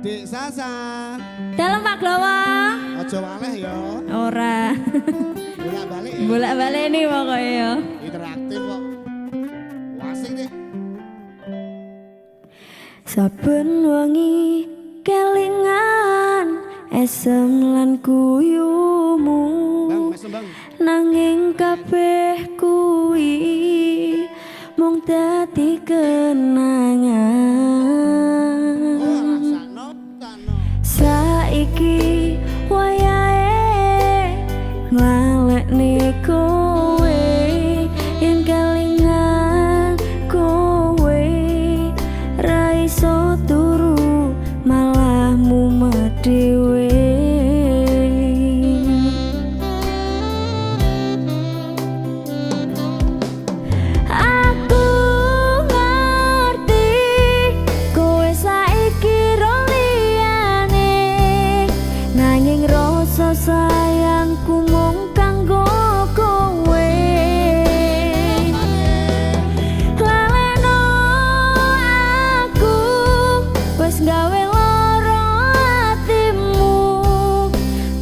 Dik Sasa. Dalam Pak Glowo. Ojo waleh ya. Ora. Bolak balik. Ya. Bolak balik nih pokoknya ya. Interaktif kok. Wasing nih. Saben wangi kelingan esem lan kuyumu. Nanging kabeh kuwi mung dadi kenang. sayangku mung kanggo kowe. Lalena aku wis gawe lara atimu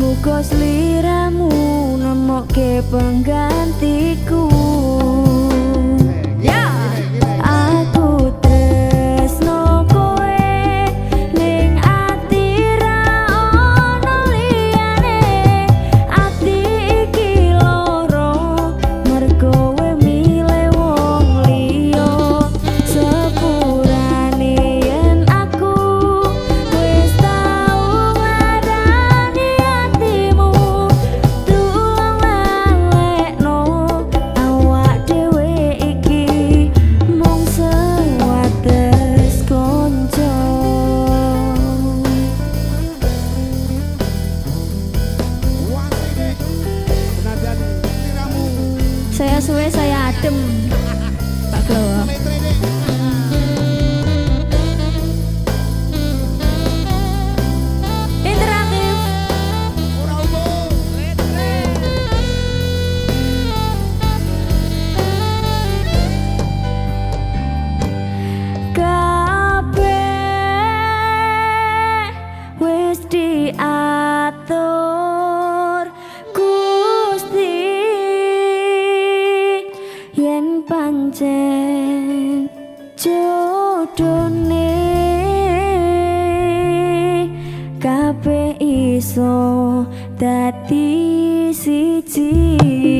muga sliramu nemokke penggantiku. jodone kabeh iso dadi siji.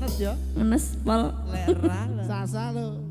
ngenes ya. Ngenes pol. Lera. Sasa lo.